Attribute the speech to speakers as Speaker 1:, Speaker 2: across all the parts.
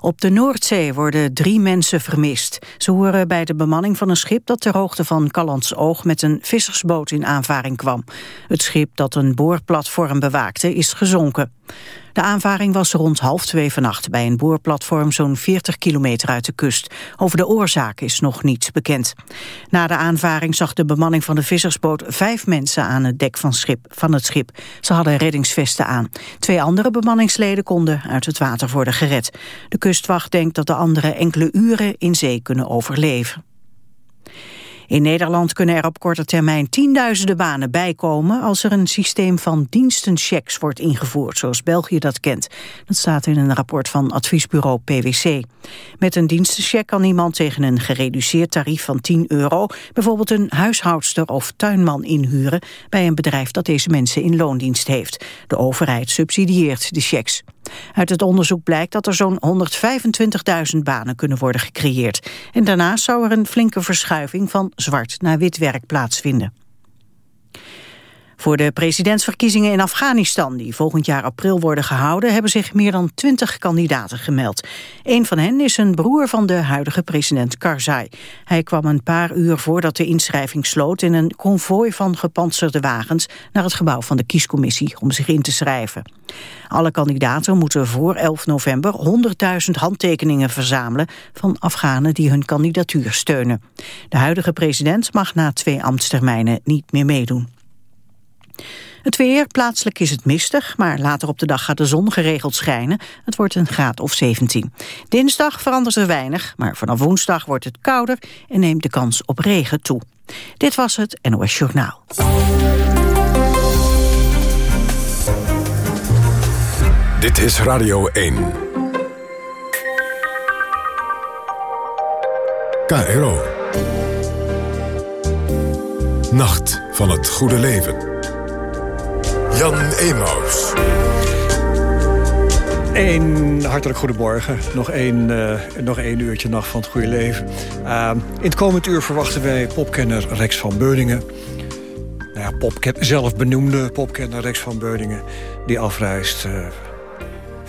Speaker 1: Op de Noordzee worden drie mensen vermist. Ze horen bij de bemanning van een schip dat ter hoogte van Callands Oog met een vissersboot in aanvaring kwam. Het schip dat een boorplatform bewaakte is gezonken. De aanvaring was rond half twee vannacht bij een boorplatform zo'n 40 kilometer uit de kust. Over de oorzaak is nog niets bekend. Na de aanvaring zag de bemanning van de vissersboot vijf mensen aan het dek van, schip, van het schip. Ze hadden reddingsvesten aan. Twee andere bemanningsleden konden uit het water worden gered. De kustwacht denkt dat de anderen enkele uren in zee kunnen overleven. In Nederland kunnen er op korte termijn tienduizenden banen bijkomen als er een systeem van dienstenchecks wordt ingevoerd, zoals België dat kent. Dat staat in een rapport van adviesbureau PwC. Met een dienstencheck kan iemand tegen een gereduceerd tarief van 10 euro bijvoorbeeld een huishoudster of tuinman inhuren bij een bedrijf dat deze mensen in loondienst heeft. De overheid subsidieert de checks. Uit het onderzoek blijkt dat er zo'n 125.000 banen kunnen worden gecreëerd. En daarnaast zou er een flinke verschuiving van zwart naar wit werk plaatsvinden. Voor de presidentsverkiezingen in Afghanistan, die volgend jaar april worden gehouden, hebben zich meer dan twintig kandidaten gemeld. Een van hen is een broer van de huidige president Karzai. Hij kwam een paar uur voordat de inschrijving sloot in een konvooi van gepantserde wagens naar het gebouw van de kiescommissie om zich in te schrijven. Alle kandidaten moeten voor 11 november 100.000 handtekeningen verzamelen van Afghanen die hun kandidatuur steunen. De huidige president mag na twee ambtstermijnen niet meer meedoen. Het weer, plaatselijk is het mistig, maar later op de dag gaat de zon geregeld schijnen. Het wordt een graad of 17. Dinsdag verandert er weinig, maar vanaf woensdag wordt het kouder en neemt de kans op regen toe. Dit was het NOS Journaal.
Speaker 2: Dit is Radio 1. KRO. Nacht van het goede leven. Jan Emaus.
Speaker 3: Een hartelijk goedemorgen. Nog één, uh, nog één uurtje nacht van het goede leven. Uh, in het komend uur verwachten wij popkenner Rex van Beuningen. Nou ja, zelf benoemde popkenner Rex van Beuningen... die afreist uh,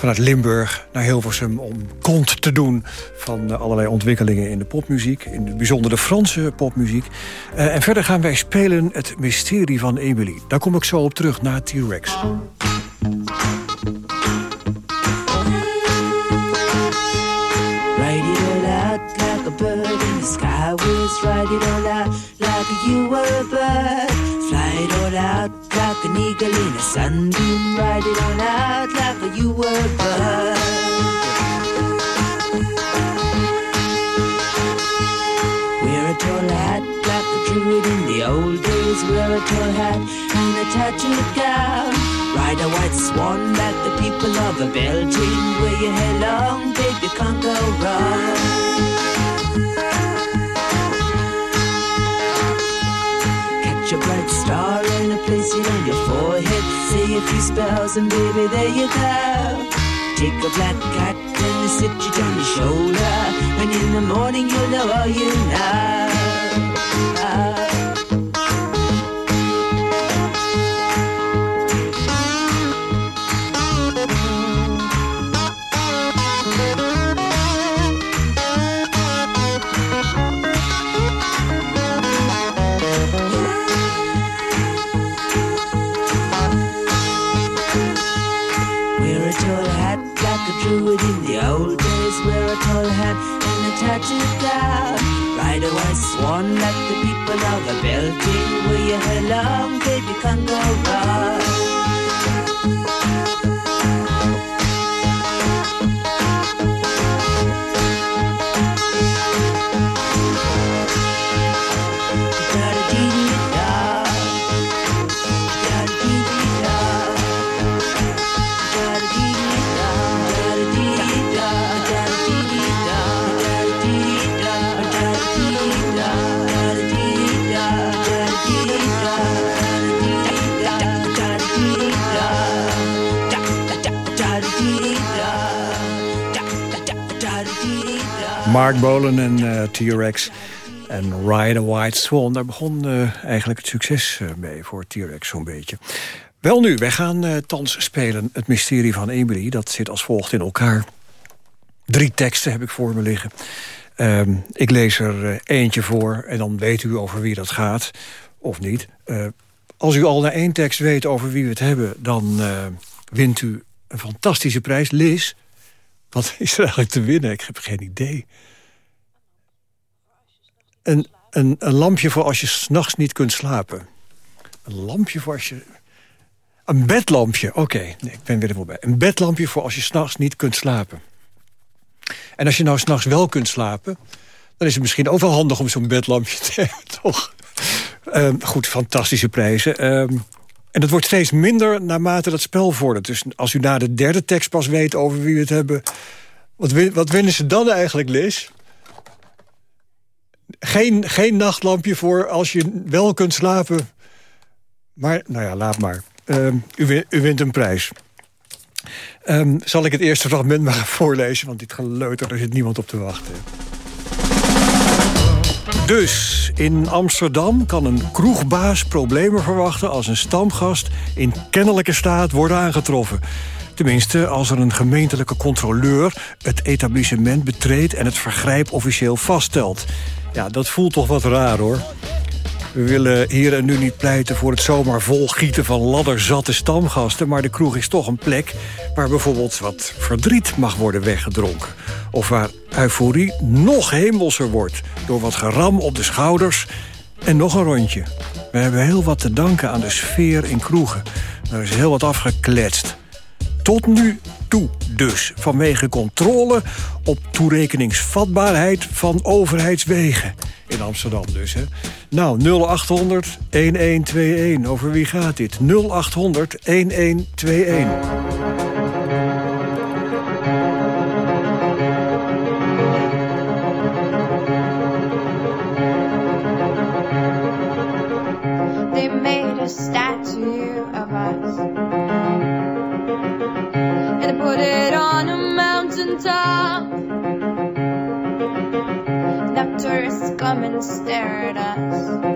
Speaker 3: vanuit Limburg naar Hilversum om kont te doen van uh, allerlei ontwikkelingen in de popmuziek. In het bijzonder de Franse popmuziek. Uh, en verder gaan wij spelen het mysterie van Emily. Daar kom ik zo op terug na T-Rex. Like you were. Out like an eagle in a sunbeam. Ride it all out like you were a bird. Wear a tall hat like a druid in the old days. Wear a tall hat and a tattooed gown. Ride a white swan like the people of a Belgian. Wear your hair long, baby, can't go wrong. Place it on your forehead. Say a few spells and baby, there you go. Take a black cat and sit it on your shoulder. And in the morning you'll know all you know. Mark en uh, T-Rex en Ride a White Swan. Daar begon uh, eigenlijk het succes uh, mee voor T-Rex zo'n beetje.
Speaker 4: Wel nu, wij gaan uh, thans spelen het mysterie van Emily. Dat zit als volgt in elkaar. Drie teksten heb ik voor me liggen. Uh, ik lees er eentje voor en dan weet u over wie dat gaat. Of niet. Als u al na één tekst weet over wie we het hebben... dan wint u een fantastische prijs. Liz, wat is er eigenlijk te winnen? Ik heb geen idee. Een, een, een lampje voor als je s'nachts niet kunt slapen. Een lampje voor als je... Een bedlampje, oké. Ik ben weer er voorbij. Een bedlampje voor als je s'nachts niet kunt slapen. En als je nou s'nachts wel kunt slapen... dan is het misschien ook wel handig om zo'n bedlampje te hebben, toch? Um, goed, fantastische prijzen. Um, en dat wordt steeds minder naarmate dat spel vordert. Dus als u na de derde tekst pas weet over wie we het hebben... wat, wat winnen ze dan eigenlijk, Liz? Geen, geen nachtlampje voor als je wel kunt slapen. Maar, nou ja, laat maar. Um, u, u, wint een prijs. Um, zal ik het eerste fragment maar voorlezen? Want dit geleuter, er zit niemand op te wachten. Dus in Amsterdam kan een kroegbaas problemen verwachten... als een stamgast in kennelijke staat wordt aangetroffen. Tenminste, als er een gemeentelijke controleur het etablissement betreedt... en het vergrijp officieel vaststelt. Ja, dat voelt toch wat raar, hoor. We willen hier en nu niet pleiten voor het zomaar volgieten van ladderzatte stamgasten... maar de kroeg is toch een plek waar bijvoorbeeld wat verdriet mag worden weggedronken. Of waar euforie nog hemelser wordt door wat geram op de schouders en nog een rondje. We hebben heel wat te danken aan de sfeer in kroegen. Er is heel wat afgekletst. Tot nu toe dus, vanwege controle op toerekeningsvatbaarheid van overheidswegen. In Amsterdam dus, hè. Nou, 0800 1121. Over wie gaat dit? 0800 1121. they may come and stare at us.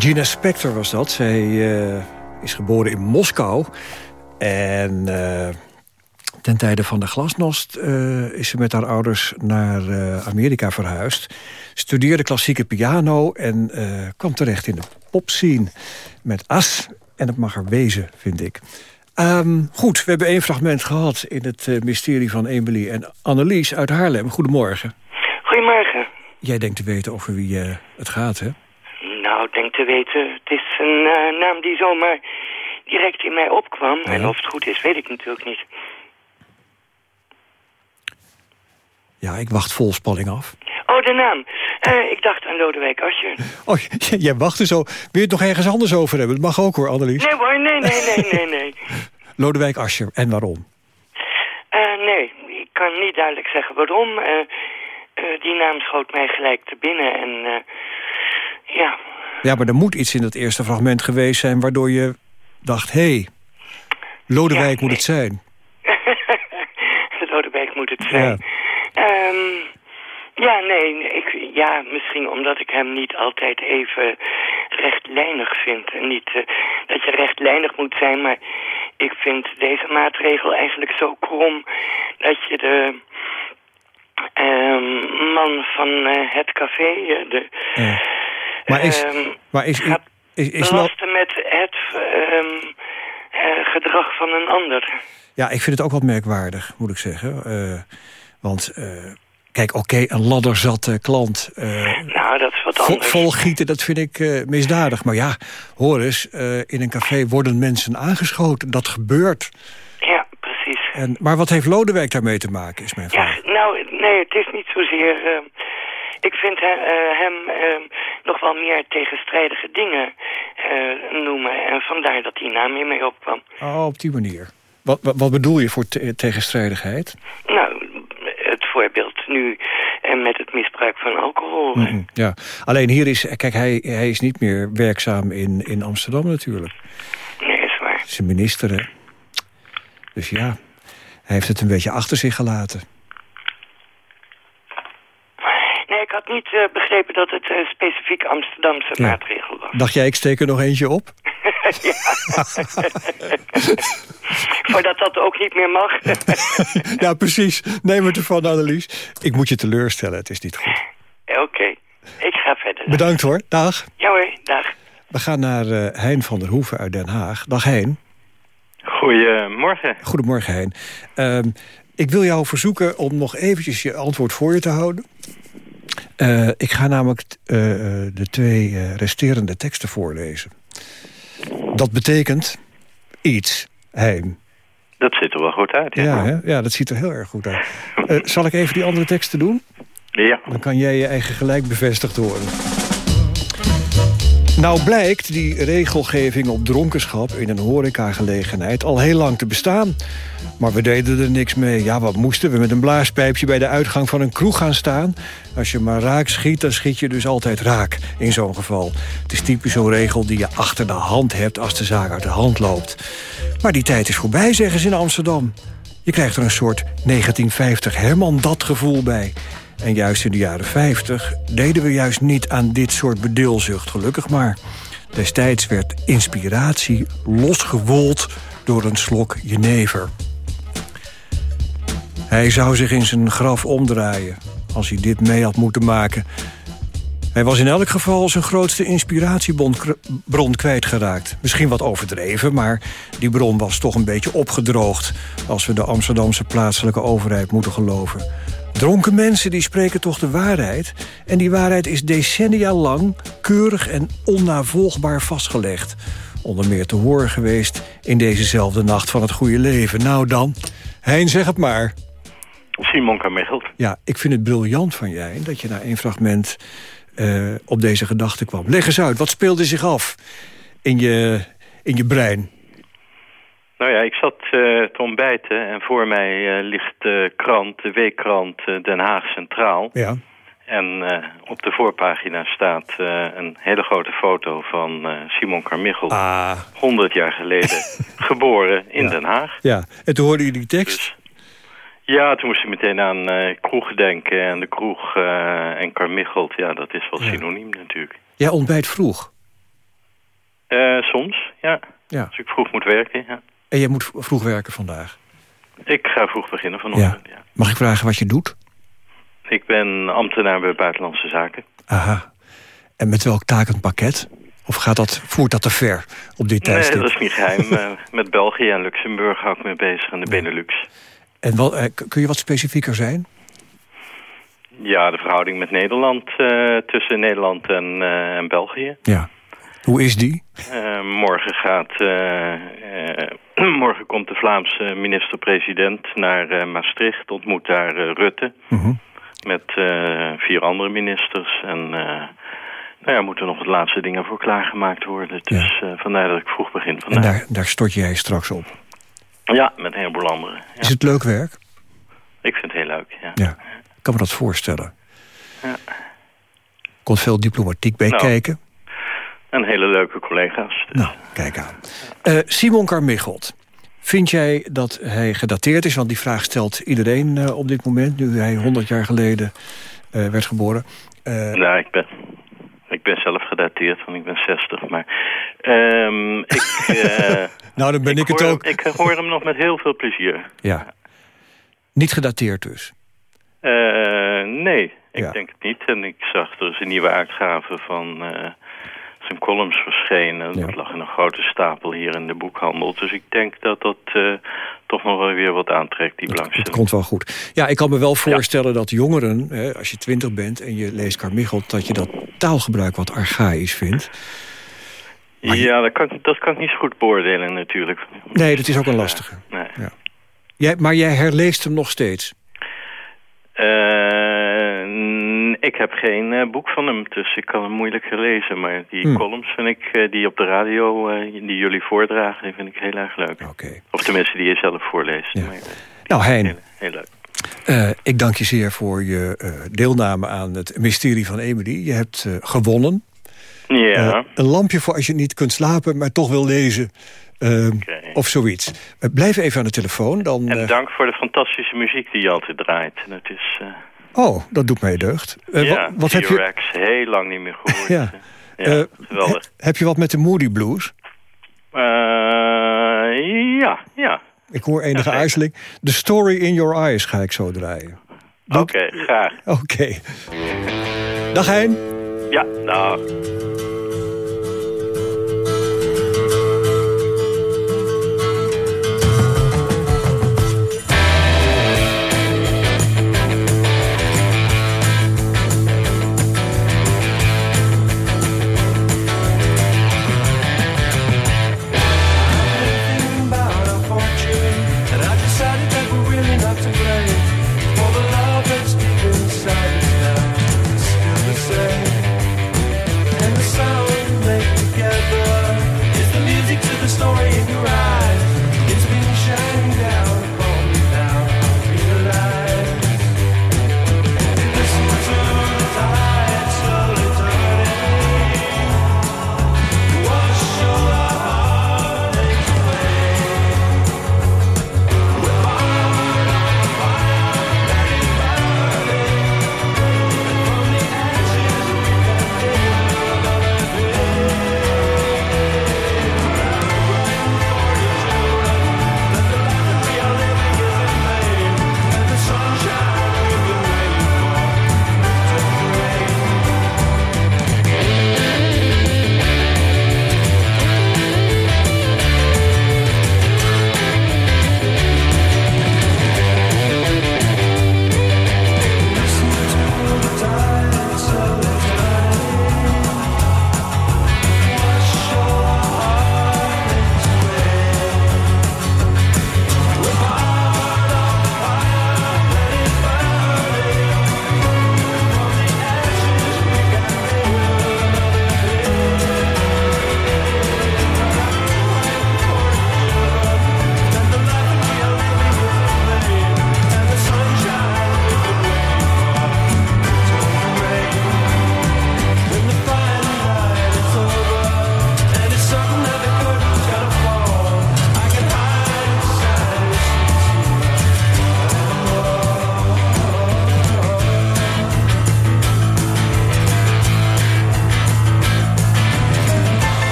Speaker 4: Regina Spector was dat. Zij uh, is geboren in Moskou. En uh, ten tijde van de glasnost uh, is ze met haar ouders naar Amerika verhuisd. Studeerde klassieke piano en kwam terecht in de popscene. Met As. En het mag er wezen, vind ik. Um, goed, we hebben één fragment gehad in het mysterie van Emily en Annelies uit Haarlem. Goedemorgen.
Speaker 5: Goedemorgen.
Speaker 4: Jij denkt te weten over wie het gaat, hè?
Speaker 5: Denk te weten, het is een uh, naam die zomaar direct in mij opkwam. Ja. En of het goed is, weet ik natuurlijk niet.
Speaker 4: Ja, ik wacht vol spanning af.
Speaker 5: Oh, de naam. Uh, ik dacht aan Lodewijk Asscher.
Speaker 4: Oh, jij wacht er zo. Wil je het nog ergens anders over hebben? Dat mag ook hoor, Annelies.
Speaker 5: Nee hoor, nee, nee, nee, nee, nee.
Speaker 4: Lodewijk Asscher, en waarom?
Speaker 5: Uh, nee, ik kan niet duidelijk zeggen waarom. die naam schoot mij gelijk te binnen en... ja,
Speaker 4: ja, maar er moet iets in dat eerste fragment geweest zijn... waardoor je dacht, hé, hey, Lodewijk moet het zijn.
Speaker 5: Lodewijk moet het zijn. Ja. Um, ja, nee, ik, ja, misschien omdat ik hem niet altijd even rechtlijnig vind. En niet uh, dat je rechtlijnig moet zijn, maar ik vind deze maatregel eigenlijk zo krom... dat je de um, man van uh, het café, uh, de... Ja
Speaker 4: maar is, um, maar is,
Speaker 5: is, is, is belasten met het um, uh, gedrag van een ander.
Speaker 4: Ja, ik vind het ook wat merkwaardig, moet ik zeggen. Uh, want, uh, kijk, oké, okay, een ladderzatte klant...
Speaker 5: nou, dat is wat anders.
Speaker 4: Volgieten, dat vind ik misdadig. Maar ja, hoor eens, in een café worden mensen aangeschoten. Dat gebeurt.
Speaker 5: Ja, precies.
Speaker 4: En, maar wat heeft Lodewijk daarmee te maken, is mijn vraag.
Speaker 5: Nou, nee, het is niet zozeer ik vind he, uh, hem uh, nog wel meer tegenstrijdige dingen noemen. En vandaar dat die naam hiermee opkwam.
Speaker 4: Oh, op die manier. Wat, wat, wat bedoel je voor te tegenstrijdigheid?
Speaker 5: Nou, het voorbeeld nu en met het misbruik van alcohol.
Speaker 4: Mm -hmm, ja, alleen hier is, kijk, hij, hij is niet meer werkzaam in, in Amsterdam natuurlijk.
Speaker 5: Nee, is waar.
Speaker 4: Zijn minister, hè? Dus ja, hij heeft het een beetje achter zich gelaten.
Speaker 5: Ik had niet uh, begrepen dat het uh, specifiek Amsterdamse ja. maatregel was.
Speaker 4: Dacht jij, ik steek er nog eentje op?
Speaker 5: ja. Voordat dat ook niet meer mag.
Speaker 4: ja, precies. Neem het ervan, Annelies. Ik moet je teleurstellen, het is niet goed.
Speaker 5: Oké, okay. ik ga verder. Dan.
Speaker 4: Bedankt hoor, dag.
Speaker 5: Ja hoor, dag.
Speaker 4: We gaan naar uh, Hein van der Hoeven uit Den Haag. Dag Hein.
Speaker 6: Goedemorgen.
Speaker 4: Goedemorgen Hein. Uh, ik wil jou verzoeken om nog eventjes je antwoord voor je te houden. Uh, ik ga namelijk uh, de twee resterende teksten voorlezen. Dat betekent iets, heim.
Speaker 6: Dat ziet er wel goed uit, ja.
Speaker 4: Ja, hè? ja dat ziet er heel erg goed uit. zal ik even die andere teksten doen?
Speaker 6: Ja.
Speaker 4: Dan kan jij je eigen gelijk bevestigd worden. Nou blijkt die regelgeving op dronkenschap in een horecagelegenheid al heel lang te bestaan. Maar we deden er niks mee. Ja, wat moesten we met een blaaspijpje bij de uitgang van een kroeg gaan staan? Als je maar raak schiet, dan schiet je dus altijd raak in zo'n geval. Het is typisch zo'n regel die je achter de hand hebt als de zaak uit de hand loopt. Maar die tijd is voorbij, zeggen ze in Amsterdam. Je krijgt er een soort 1950 Herman dat gevoel bij. En juist in de jaren 50 deden we juist niet aan dit soort bedeelzucht, gelukkig maar. Destijds werd inspiratie losgewold door een slok jenever. Hij zou zich in zijn graf omdraaien als hij dit mee had moeten maken. Hij was in elk geval zijn grootste inspiratiebron kwijtgeraakt. Misschien wat overdreven, maar die bron was toch een beetje opgedroogd... als we de Amsterdamse plaatselijke overheid moeten geloven. Dronken mensen die spreken toch de waarheid... en die waarheid is decennia lang keurig en onnavolgbaar vastgelegd. Onder meer te horen geweest in dezezelfde nacht van het goede leven. Nou dan, Hein, zeg het maar.
Speaker 6: Simon Carmichelt.
Speaker 4: Ja, ik vind het briljant van jij dat je na één fragment uh, op deze gedachte kwam. Leg eens uit, wat speelde zich af in je, in je brein?
Speaker 6: Nou ja, ik zat uh, te ontbijten en voor mij uh, ligt de krant, de weekkrant Den Haag Centraal.
Speaker 4: Ja.
Speaker 6: En op de voorpagina staat een hele grote foto van Simon Carmichelt.
Speaker 4: Ah.
Speaker 6: 100 jaar geleden geboren in
Speaker 4: Ja.
Speaker 6: Den Haag.
Speaker 4: Ja, en toen hoorde je die tekst.
Speaker 6: Dus ja, toen moest ik meteen aan eh kroeg denken. En de kroeg eh, en Carmichelt, ja, dat is wel
Speaker 4: Ja.
Speaker 6: synoniem natuurlijk.
Speaker 4: Jij ontbijt vroeg.
Speaker 6: Eh, soms, ja.
Speaker 4: Ja.
Speaker 6: Als ik vroeg moet werken, ja.
Speaker 4: En jij moet vroeg werken vandaag.
Speaker 6: Ik ga vroeg beginnen vanochtend, ja.
Speaker 4: Mag ik vragen wat je doet?
Speaker 6: Ik ben ambtenaar bij Buitenlandse Zaken.
Speaker 4: Aha. En met welk takenpakket? Of gaat dat, voert dat te ver op dit
Speaker 6: Nee,
Speaker 4: tijdstip?
Speaker 6: dat is niet geheim. Eh, met België en Luxemburg hou ik mee bezig en de Benelux.
Speaker 4: En wel, eh, kun je wat specifieker zijn?
Speaker 6: Ja, de verhouding met Nederland, eh, tussen Nederland en, en België.
Speaker 4: Ja. Hoe is die?
Speaker 6: Morgen gaat, morgen komt de Vlaamse minister-president naar eh, Maastricht, ontmoet daar eh, Rutte
Speaker 4: Mhm.
Speaker 6: met eh, vier andere ministers. En nou ja, moeten nog wat laatste dingen voor klaargemaakt worden. Dus eh, vandaar dat ik vroeg begin
Speaker 4: En
Speaker 6: vandaag.
Speaker 4: daar, daar stort jij straks op.
Speaker 6: Ja, met een heleboel anderen. Ja.
Speaker 4: Is het leuk werk?
Speaker 6: Ik vind het heel leuk, ja.
Speaker 4: Ja. Ik kan me dat voorstellen.
Speaker 6: Ja.
Speaker 4: Komt veel diplomatiek bij
Speaker 6: Nou.
Speaker 4: kijken.
Speaker 6: En hele leuke collega's. Dus.
Speaker 4: Nou, kijk aan. Eh, Simon Carmichelt. Vind jij dat hij gedateerd is? Want die vraag stelt iedereen eh, op dit moment... nu hij 100 jaar geleden eh, werd geboren.
Speaker 6: Nou, ik ben, ik ben zelf gedateerd, want ik ben 60. Maar ehm, ik,
Speaker 4: nou, dan ben ik, het ook.
Speaker 6: ik hoor hem nog met heel veel plezier.
Speaker 4: Ja. Niet gedateerd dus.
Speaker 6: Nee, ik
Speaker 4: Ja.
Speaker 6: denk het niet. En ik zag er is een nieuwe uitgave van zijn columns verschenen.
Speaker 4: Ja.
Speaker 6: Dat lag in een grote stapel hier in de boekhandel. Dus ik denk dat dat eh, toch nog wel weer wat aantrekt, die belangstelling.
Speaker 4: dat komt wel goed. Ja, ik kan me wel voorstellen dat jongeren, hè, als je twintig bent... en je leest Carmichelt, dat je dat taalgebruik wat archaïs vindt. Maar
Speaker 6: Ja, dat kan, dat kan ik niet zo goed beoordelen natuurlijk.
Speaker 4: Nee, dat is ook een lastige.
Speaker 6: nee.
Speaker 4: Jij, maar jij herleest hem nog steeds.
Speaker 6: Eh, ik heb geen eh, boek van hem, dus ik kan hem moeilijk lezen. Maar die
Speaker 4: Hmm.
Speaker 6: columns vind ik, eh, die op de radio, eh, die jullie voordragen, die vind ik heel erg leuk.
Speaker 4: Oké.
Speaker 6: Of tenminste, die je zelf voorleest.
Speaker 4: Ja.
Speaker 6: Maar,
Speaker 4: Nou, Hein,
Speaker 6: heel, heel leuk.
Speaker 4: ik dank je zeer voor je deelname aan het mysterie van Emily. Je hebt gewonnen.
Speaker 6: Ja,
Speaker 4: een lampje voor als je niet kunt slapen, maar toch wil lezen. Of zoiets. Blijf even aan de telefoon. Dan,
Speaker 6: en dank voor de fantastische muziek die je altijd draait. Het is,
Speaker 4: oh, dat doet mij deugd. Eh,
Speaker 6: ja,
Speaker 4: wat, wat heb je,
Speaker 6: heel lang niet meer gehoord.
Speaker 4: Ja.
Speaker 6: ja
Speaker 4: eh, heb je wat met de Moody Blues?
Speaker 6: Eh, ja, ja.
Speaker 4: Ik hoor enige aarzeling. The Story in Your Eyes ga ik zo draaien.
Speaker 6: Oké, graag.
Speaker 4: Oké. Dag Hein.
Speaker 6: Ja, dag.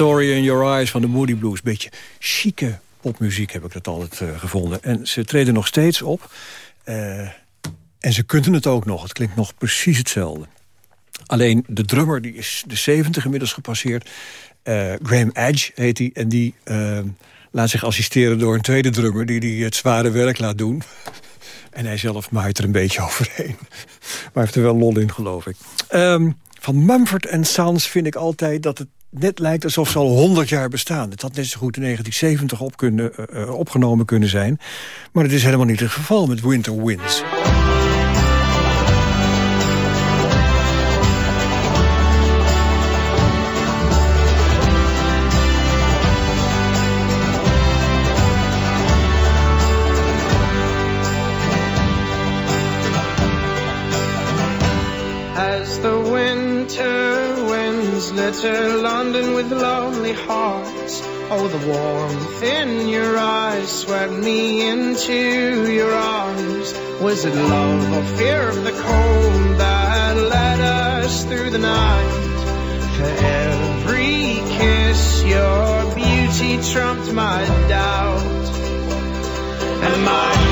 Speaker 4: Story in Your Eyes van de Moody Blues. Beetje chique popmuziek heb ik dat altijd uh, gevonden. En ze treden nog steeds op. Uh, en ze kunnen het ook nog. Het klinkt nog precies hetzelfde. Alleen de drummer die is de 70 inmiddels gepasseerd. Uh, Graham Edge heet hij. En die laat zich assisteren door een tweede drummer... die, die het zware werk laat doen. En hij zelf maait er een beetje overheen. Maar hij heeft er wel lol in, geloof ik. Um, van Mumford Sons vind ik altijd dat het net lijkt alsof ze al 100 jaar bestaan. Het had net zo goed in 1970 op kunnen, uh, opgenomen kunnen zijn. Maar dat is helemaal niet het geval met Winter Winds.
Speaker 7: Enter London with lonely hearts. Oh, the warmth in your eyes swept me into your arms. Was it love or fear of the cold that led us through the night? For every kiss, your beauty trumped my doubt. And my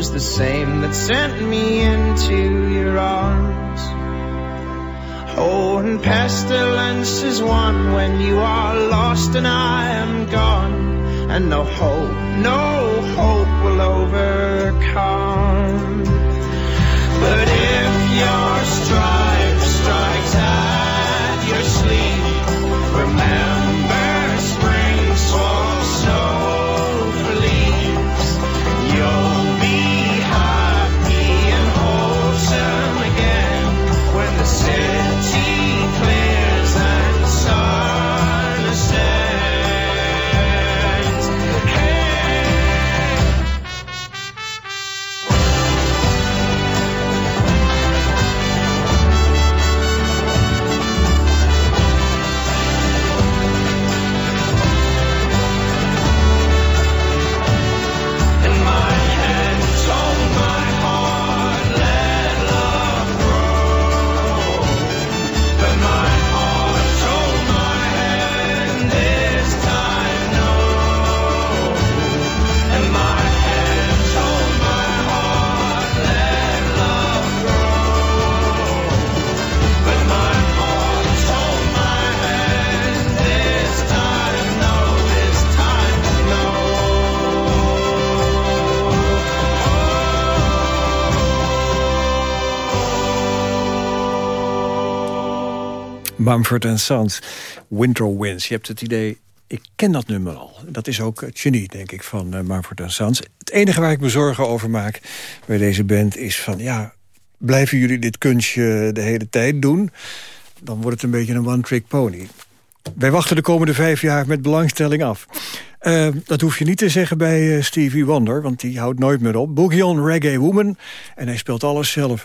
Speaker 7: was the same that sent me into your arms. Oh, and pestilence is one when you are lost and I am gone, and no hope, no hope will overcome. But if your
Speaker 4: Mumford Sons, Winter Winds. Je hebt het idee, ik ken dat nummer al. Dat is ook het genie, denk ik, van uh, Mumford Sons. Het enige waar ik me zorgen over maak bij deze band is van... ja, blijven jullie dit kunstje de hele tijd doen? Dan wordt het een beetje een one-trick pony. Wij wachten de komende vijf jaar met belangstelling af. Uh, dat hoef je niet te zeggen bij Stevie Wonder, want die houdt nooit meer op. Boogie on Reggae Woman, en hij speelt alles zelf.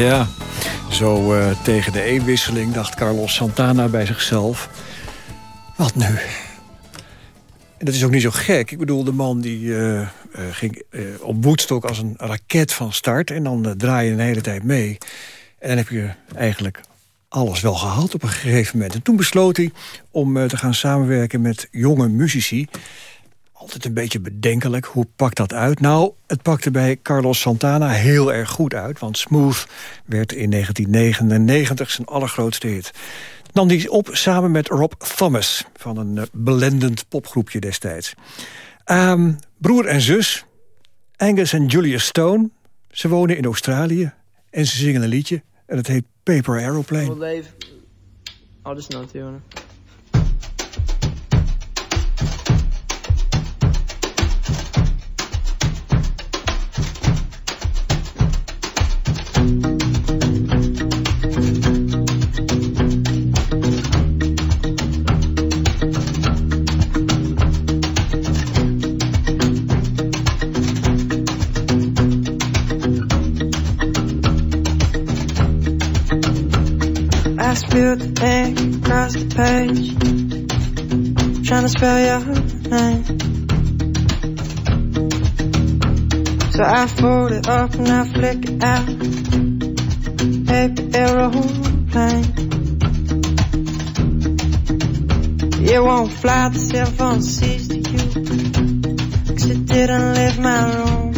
Speaker 4: Ja, zo eh, tegen de eenwisseling dacht Carlos Santana bij zichzelf. Wat nu? En dat is ook niet zo gek. Ik bedoel, de man die eh, eh, ging eh, op Woodstock als een raket van start... en dan draai je een hele tijd mee. En dan heb je eigenlijk alles wel gehad op een gegeven moment. En toen besloot hij om te gaan samenwerken met jonge muzici. Altijd een beetje bedenkelijk, hoe pakt dat uit? Nou, het pakte bij Carlos Santana heel erg goed uit... want Smooth werd in 1999 zijn allergrootste hit. Nam hij op samen met Rob Thomas... van een eh, blendend popgroepje destijds. Ehm, broer en zus, Angus en Julia Stone... ze wonen in Australië en ze zingen een liedje... en het heet Paper Aeroplane.
Speaker 8: Well, I'll just not it.
Speaker 9: Spell your name. So I fold it up and I flick it out. Paper aeroplane. You won't fly the cell phone sees to you. Cause it didn't leave my room.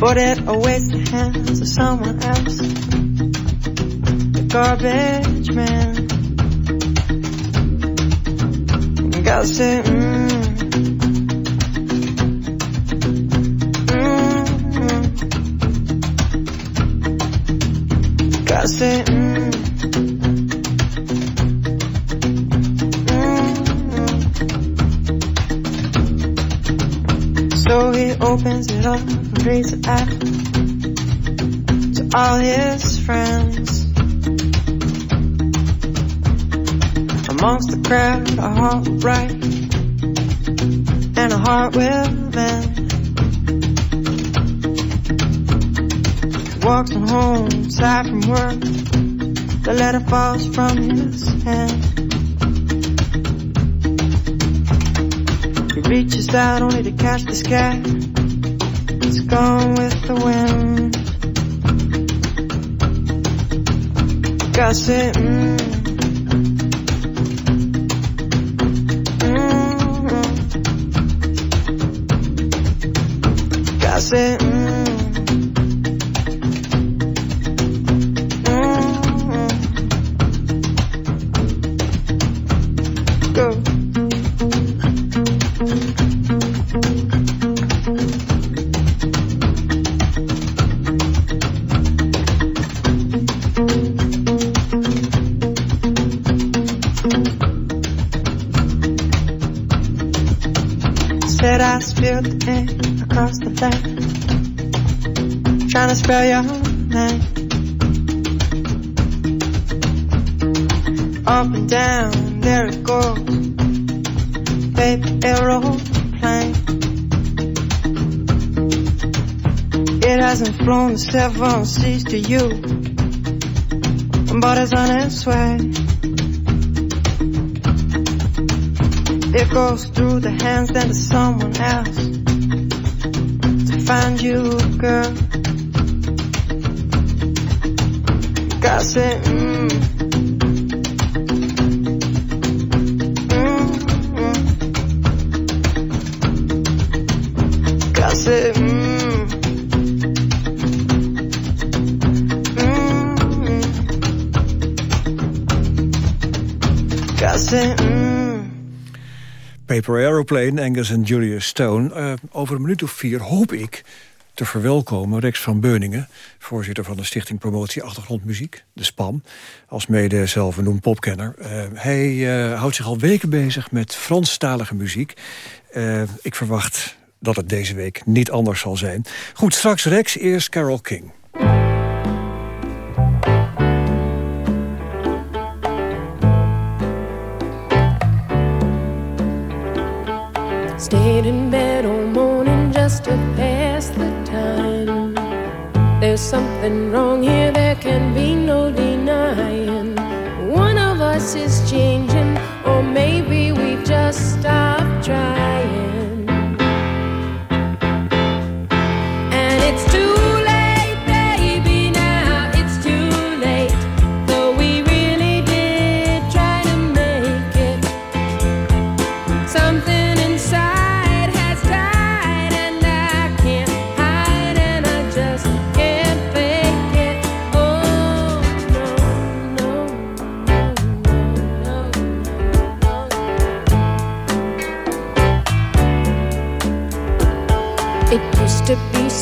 Speaker 9: But it awaits the hands of someone else. The garbage man. You gotta say, mm. Mm. Gotta say, mm. Mm. So he opens it up and reads it out to all his friends. Amongst the crowd, a heart bright and a heart mend. Walks on home, tired from work. The letter falls from his hand. He reaches out only to catch the sky. It's gone with the wind. Say, mm. Mm. Sees to you. But it's on its way. It goes through the hands then to someone else. To find you, girl. Gossip
Speaker 4: Paper Aeroplane, Angus en Julius Stone. Eh, over een minuut of vier hoop ik te verwelkomen Rex van Beuningen... voorzitter van de Stichting Promotie Achtergrondmuziek, de SPAM... als mede zelf een popkenner. Eh, hij eh, houdt zich al weken bezig met Franstalige muziek. ik verwacht dat het deze week niet anders zal zijn. Goed, straks Rex, eerst Carol King.
Speaker 10: something wrong here, there can be no denying. One of us is changing, or maybe.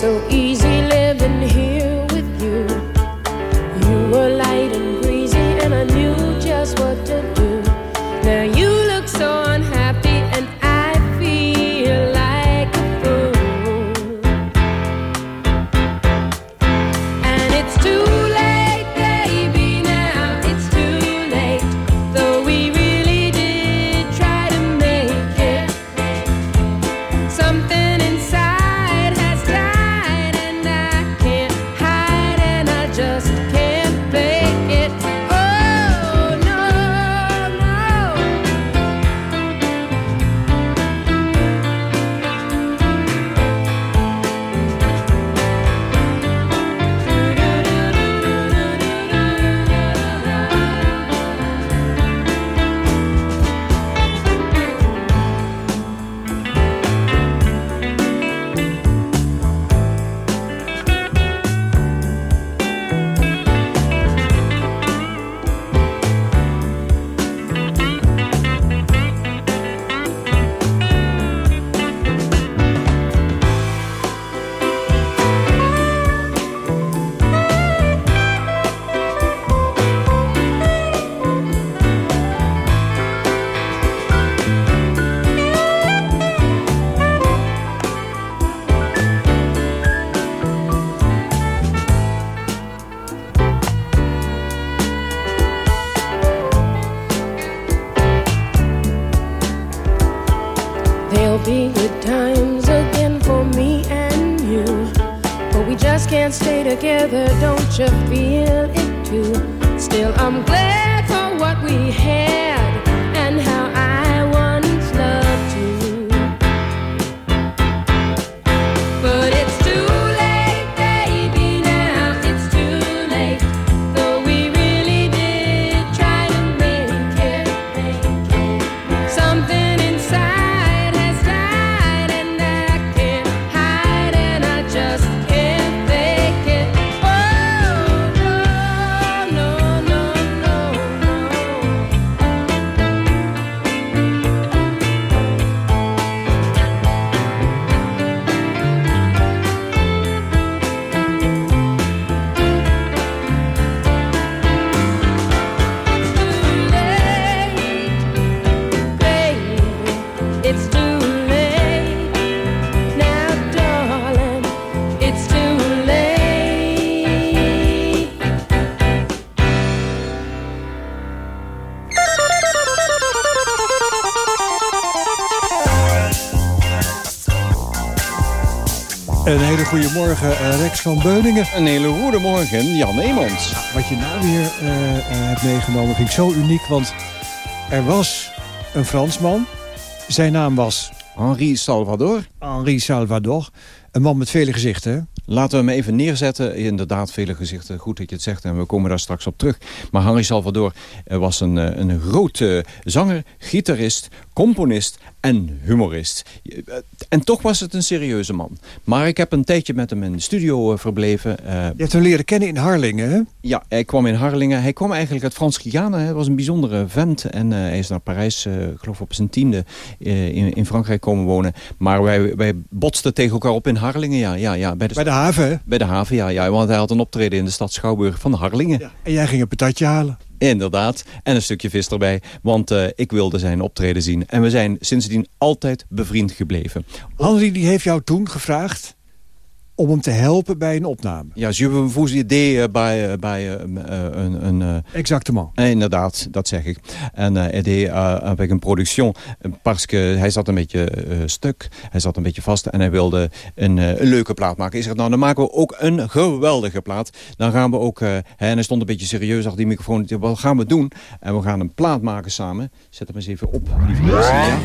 Speaker 10: so easy. together, don't you feel?
Speaker 4: Goedemorgen eh, Rex van Beuningen.
Speaker 11: Een hele goede morgen, Jan Eemans.
Speaker 4: Wat je nou weer eh, eh, hebt meegenomen vind ik zo uniek, want er was een Fransman. Zijn naam was...
Speaker 11: Henri Salvador.
Speaker 4: Henri Salvador. Een man met vele gezichten?
Speaker 11: Laten we hem even neerzetten. Inderdaad, vele gezichten. Goed dat je het zegt en we komen daar straks op terug. Maar Henri Salvador eh, was een, eh, een grote zanger, gitarist, componist en humorist. En toch was het een serieuze man. Maar ik heb een tijdje met hem in de studio eh, verbleven. Eh,
Speaker 4: Je hebt hem leren kennen in Harlingen, hè?
Speaker 11: Ja, hij kwam in Harlingen. Hij kwam eigenlijk uit Frans-Guyana. Hij was een bijzondere vent. En eh, hij is naar Parijs, ik geloof op zijn tiende, in, in Frankrijk komen wonen. Maar wij, wij botsten tegen elkaar op in Harlingen, ja. ja, ja bij, de,
Speaker 4: Bij de haven, hè?
Speaker 11: bij de haven, ja, ja. Want hij had een optreden in de stad Schouwburg van Harlingen.
Speaker 4: En jij ging een patatje halen.
Speaker 11: Inderdaad. En een stukje vis erbij. Want eh, ik wilde zijn optreden zien. En we zijn sindsdien altijd bevriend gebleven.
Speaker 4: Henri die heeft jou toen gevraagd om hem te helpen bij een opname.
Speaker 11: Ja, je vous idee eh, bij, eh, bij eh, een... een
Speaker 4: Exactement.
Speaker 11: Inderdaad, dat zeg ik. En uh, hij deed uh, avec een production, eh, parce que hij zat een beetje stuk, hij zat een beetje vast en hij wilde een, een leuke plaat maken. Ik zeg, nou dan maken we ook een geweldige plaat. Dan gaan we ook, hè, en hij stond een beetje serieus achter die microfoon. Wat gaan we doen? En we gaan een plaat maken samen. Zet hem eens even op, lieve mensen. Ja?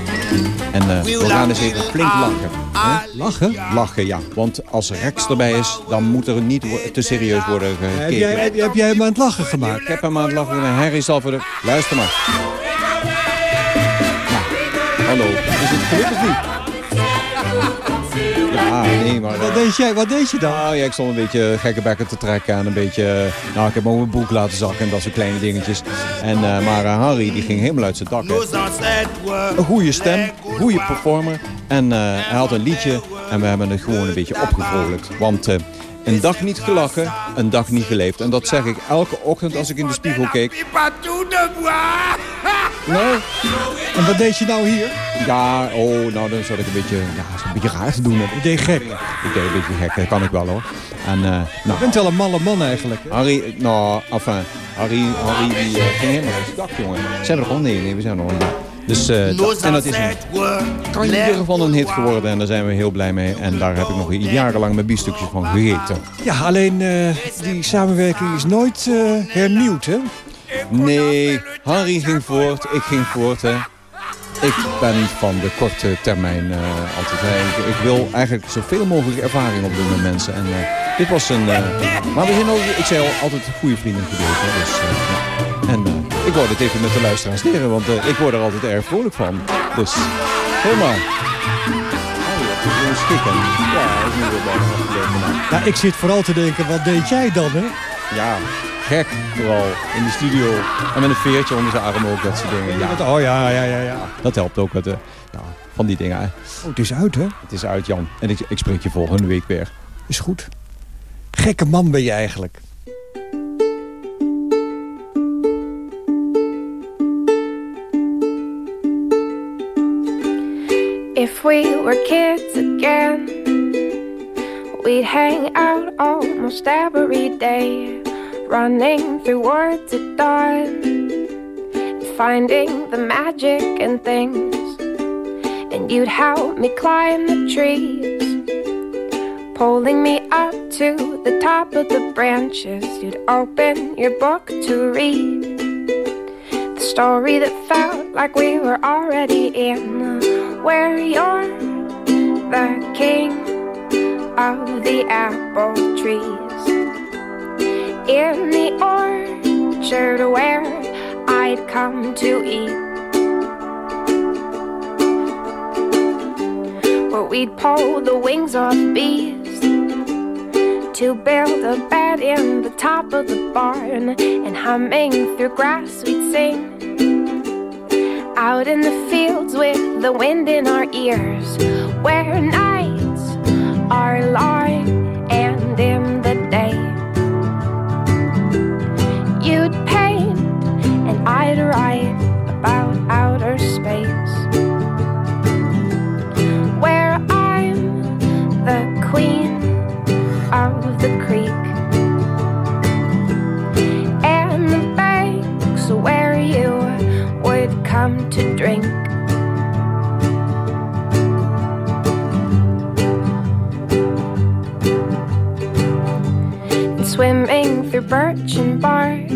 Speaker 11: En eh, we gaan eens even flink lachen. Hè?
Speaker 4: Lachen?
Speaker 11: Lachen, ja. Want als Rex erbij is, dan moet er niet te serieus worden gekeken.
Speaker 4: Heb jij, heb, heb jij hem aan het lachen gemaakt?
Speaker 11: Ik heb hem aan het lachen. En Harry zal voor de... Luister maar. Nou, hallo. Is het gelukkig niet? Ja, nee, maar...
Speaker 4: Wat deed, jij, wat deed je dan?
Speaker 11: Nou ja, ik stond een beetje gekke bekken te trekken en een beetje... Nou, ik heb ook een boek laten zakken en dat soort kleine dingetjes. En, eh, maar eh, Harry, die ging helemaal uit zijn dak. hè. Een goede stem, goede performer. En eh, hij had een liedje en we hebben het gewoon een beetje opgevrolijkt. Want... eh, een dag niet gelachen, een dag niet geleefd. En dat zeg ik elke ochtend als ik in de spiegel keek. Nou,
Speaker 4: En wat deed je nou hier?
Speaker 11: ja, oh, nou dan zat ik een beetje, ja, een beetje raar te doen.
Speaker 4: Je deed gek.
Speaker 11: Ik deed een beetje gek, dat kan ik wel hoor. En, eh,
Speaker 4: Je
Speaker 11: nou,
Speaker 4: bent wel een malle man eigenlijk. hè?
Speaker 11: Harry, nou, enfin, Harry, Harry die, eh, ging helemaal zijn dak, jongen. Zijn we er gewoon? Nee, nee, we zijn er niet. Dus, eh, dat- en dat is een, kan in ieder geval een hit geworden en daar zijn we heel blij mee. En daar heb ik nog jarenlang mijn biefstukjes van gegeten.
Speaker 4: Ja, alleen eh, die samenwerking is nooit eh, hernieuwd, hè?
Speaker 11: Nee, Harry ging voort, ik ging voort, hè. Ik ben van de korte termijn eh, altijd. Ik, ik wil eigenlijk zoveel mogelijk ervaring opdoen met mensen. En eh, dit was een... eh, maar we zijn ook, ik zei al, altijd goede vrienden. Hè. Dus, eh. En eh, ik wou dit even met de luisteraars leren, want ik word er altijd erg vrolijk van. Dus, kom maar. Oh, ja, het nou.
Speaker 4: Ik zit vooral te denken, wat deed jij dan, hè?
Speaker 11: Ja, gek vooral. In de studio. En met een veertje onder zijn arm ook, dat soort dingen. Ja,
Speaker 4: Oh ja, ja, ja, ja.
Speaker 11: dat helpt ook. Met, ja, van die dingen. hè.
Speaker 4: Oh, het is uit, hè?
Speaker 11: Het is uit, Jan. En ik, ik spreek je volgende week weer.
Speaker 4: Is goed. Gekke man ben je eigenlijk.
Speaker 12: If we were kids again, we'd hang out almost every day, running through words at dawn, finding the magic in things. And you'd help me climb the trees, pulling me up to the top of the branches. You'd open your book to read the story that felt like we were already in, where you're the king of the apple trees. In the orchard where I'd come to eat. Where we'd pull the wings off bees to build a bed in the top of the barn and humming through grass we'd sing. Out in the fields with the wind in our ears where nights birchen bark.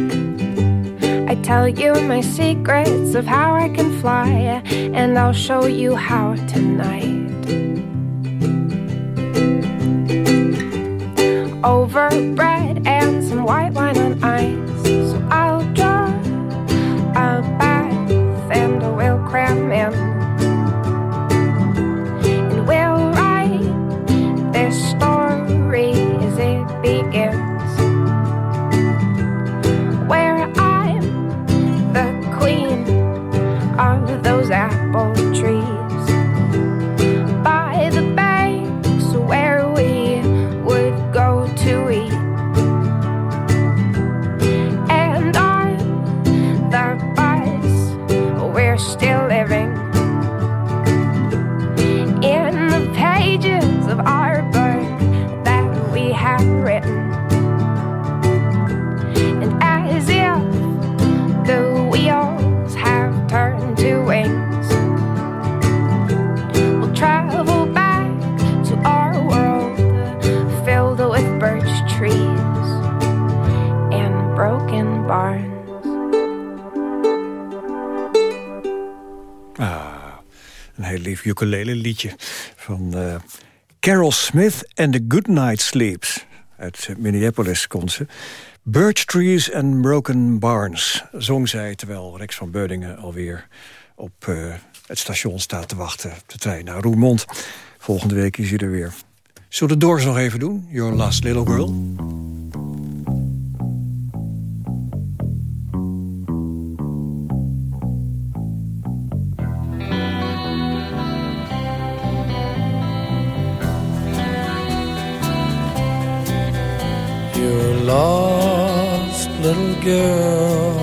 Speaker 12: I tell you my secrets of how I can fly, and I'll show you how tonight.
Speaker 4: Eh, Carol Smith and The Goodnight Sleeps. Uit Minneapolis kon ze. Birch Trees and Broken Barns zong zij... terwijl Rex van Beudingen alweer op eh, het station staat te wachten... op de trein naar Roermond. Volgende week is hij er weer. Zullen we de Doors nog even doen? Your Last Little Girl.
Speaker 13: lost little girl.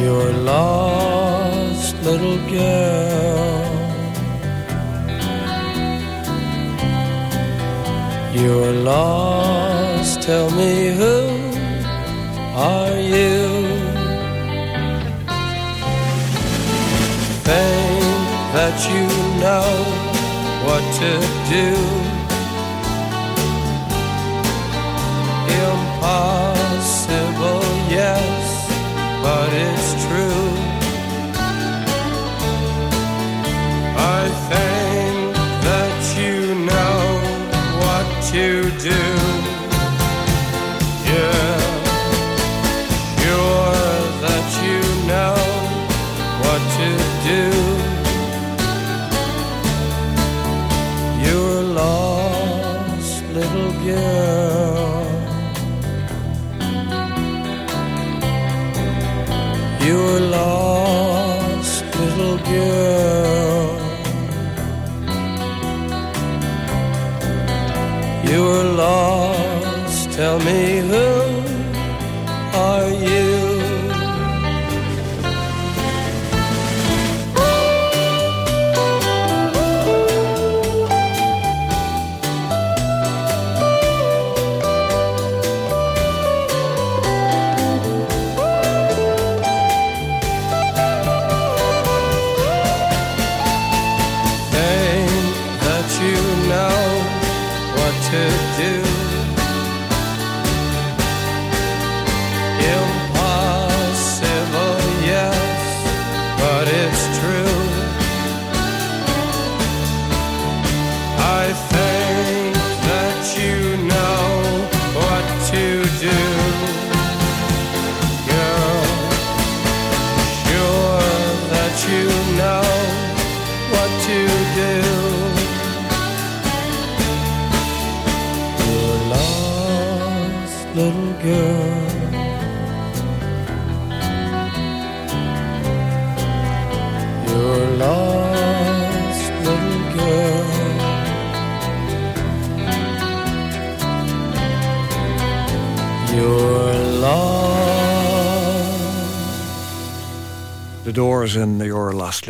Speaker 13: Your lost little girl. your lost, tell me who are you? Think that you know what to do.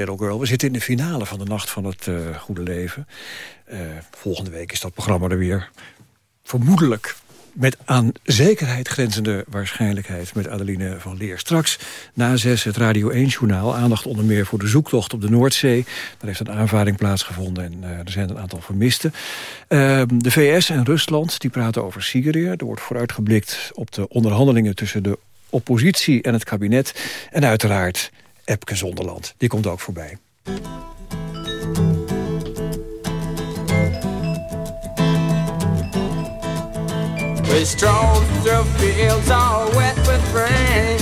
Speaker 13: Little Girl.
Speaker 4: We zitten in de finale van de Nacht van het eh, Goede Leven. Eh, volgende week is dat programma er weer. Vermoedelijk met aan zekerheid grenzende waarschijnlijkheid met Adeline van Leer. Straks na zes het Radio 1-journaal. Aandacht onder meer voor de zoektocht op de Noordzee. Daar heeft een aanvaring plaatsgevonden en eh, er zijn een aantal vermisten. Ehm, de VS en Rusland die praten over Syrië. Er wordt vooruitgeblikt op de onderhandelingen tussen de oppositie en het kabinet. En uiteraard Epke Zonderland. Die komt ook voorbij.
Speaker 14: We strolled through fields all wet with rain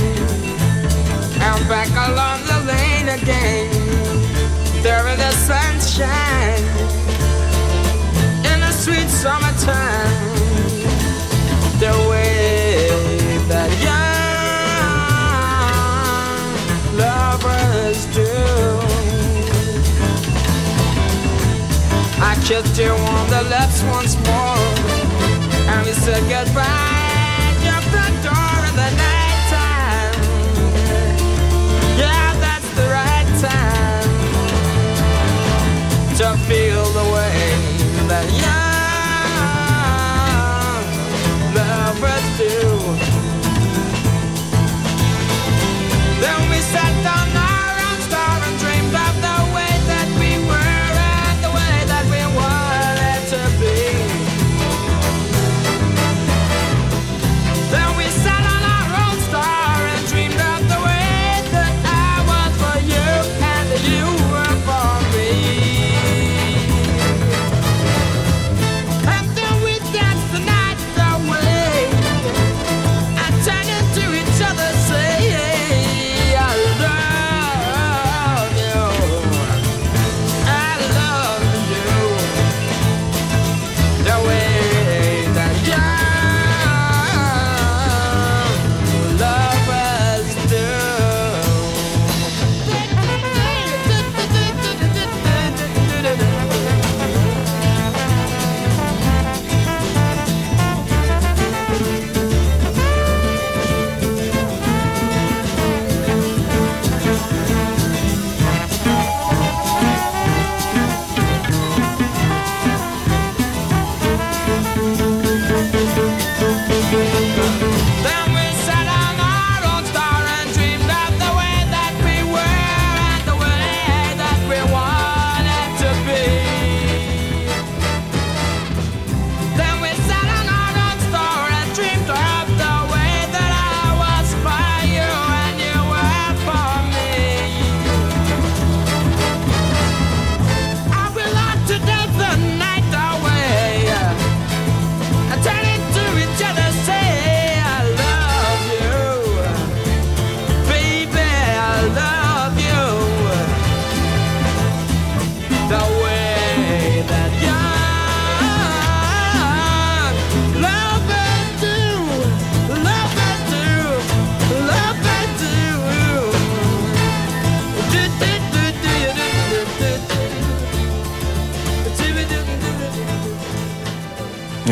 Speaker 14: And back along the lane again There in the sunshine In the sweet summertime The way I kissed you on the lips once more. And we said goodbye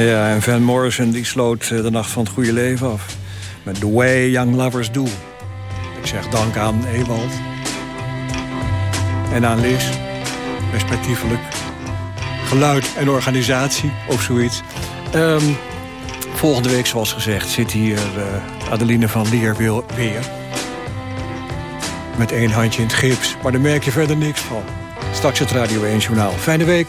Speaker 4: Ja, en Van Morrison die sloot eh, de nacht van het goede leven af. Met The Way Young Lovers Do. Ik zeg dank aan Ewald. En aan Liz. Respectievelijk. Geluid en organisatie of zoiets. Ehm, volgende week, zoals gezegd, zit hier eh, Adeline van Leer weer. Met één handje in het gips. Maar daar merk je verder niks van. Straks het Radio 1 Journaal. Fijne week.